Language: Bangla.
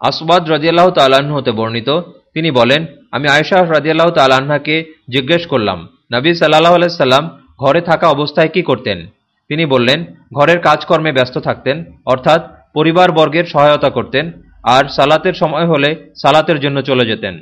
আসবাদ রাজিয়াল্লাহ তাল্লাহ্ন হতে বর্ণিত। তিনি বলেন, আমি আয়েশাহ রাজিয়াল্লাহ তাল্লাহ্নাকে জিজ্ঞেস করলাম, নবী সাল্লাহ আলাইসাল্লাম ঘরে থাকা অবস্থায় কি করতেন? তিনি বললেন, ঘরের কাজকর্মে ব্যস্ত থাকতেন, অর্থাৎ পরিবারবর্গের সহায়তা করতেন, আর সালাতের সময় হলে সালাতের জন্য চলে যেতেন।